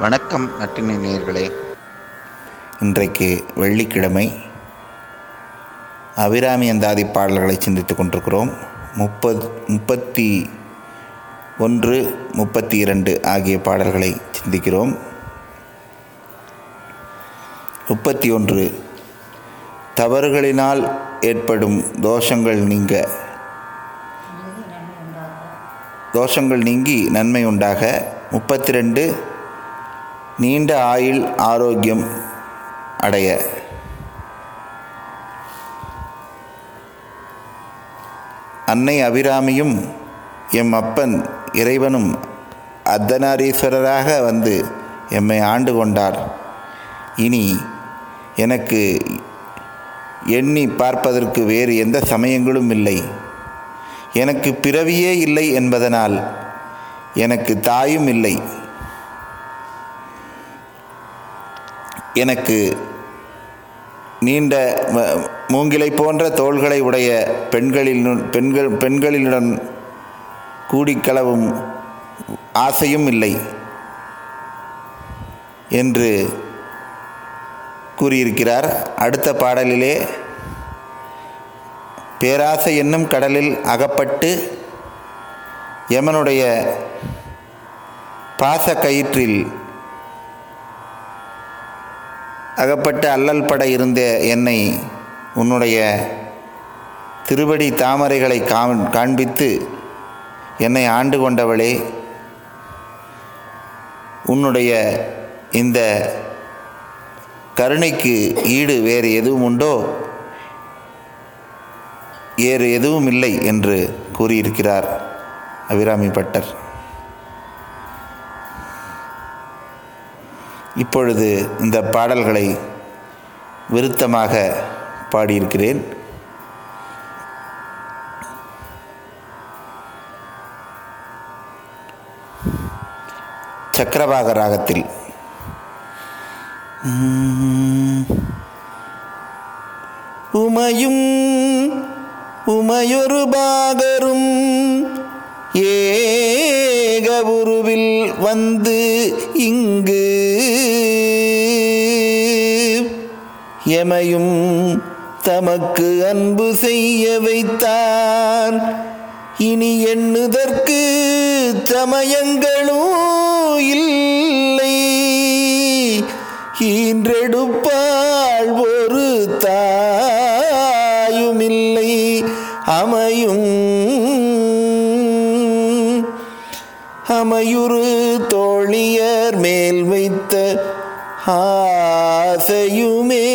வணக்கம் நட்டினை நேயர்களே. இன்றைக்கு வெள்ளிக்கிழமை அபிராமி அந்தாதி பாடல்களை சிந்தித்துக் கொண்டிருக்கிறோம். முப்பது முப்பத்தி ஒன்று முப்பத்தி இரண்டு ஆகிய பாடல்களை சிந்திக்கிறோம். முப்பத்தி ஒன்று தவறுகளினால் ஏற்படும் தோஷங்கள் நீங்க. தோஷங்கள் நீங்கி நன்மை உண்டாக. முப்பத்தி ரெண்டு நீண்ட ஆயுள் ஆரோக்கியம் அடைய. அன்னை அபிராமியும் எம் அப்பன் இறைவனும் அர்த்தநாரீஸ்வரராக வந்து எம்மை ஆண்டு கொண்டார். இனி எனக்கு எண்ணி பார்ப்பதற்கு வேறு எந்த சமயங்களும் இல்லை. எனக்கு பிறவியே இல்லை என்பதனால் எனக்கு தாயும் இல்லை. எனக்கு நீண்ட மூங்கிலை போன்ற தோள்களை உடைய பெண்களில் பெண்கள் பெண்களிலுடன் கூடிக்களவும் ஆசையும் இல்லை என்று கூறியிருக்கிறார். அடுத்த பாடலிலே பேராசை என்னும் கடலில் அகப்பட்டு யமனுடைய பாச கயிற்றில் அகப்பட்ட அல்லல் பட இருந்த என்னை உன்னுடைய திருவடி தாமரைகளை காண்- காண்பித்து என்னை ஆண்டு கொண்டவளே உன்னுடைய இந்த கருணைக்கு ஈடு வேறு எதுவும் உண்டோ? வேறு எதுவும் இல்லை என்று கூறியிருக்கிறார் அபிராமி பட்டர். இப்பொழுது இந்த பாடல்களை விருத்தமாக பாடியிருக்கிறேன். சக்கரவாக ராகத்தில் உமையும் உமையொரு பாகரும் ஏ உருவில் வந்து இங்கு எமையும் தமக்கு அன்பு செய்ய வைத்தான் இனி எண்ணுதற்கு சமயங்களும் இல்லை. ஈன்றெடுப்பாள் ஒரு தாயுமில்லை. அமையும் அமையுறு தோழியர் மேல் வைத்த ஆசையுமே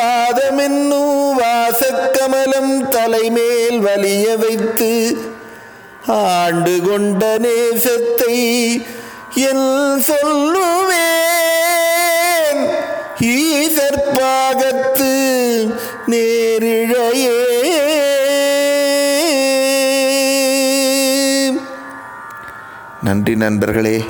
பாதமென்னு வாசக்கமலம் தலைமேல் வலிய வைத்து ஆண்டு கொண்ட நேசத்தை என் சொல்லுவேன். ஈசற்பாகத்து நேரிழையே. நன்றி நண்பர்களே.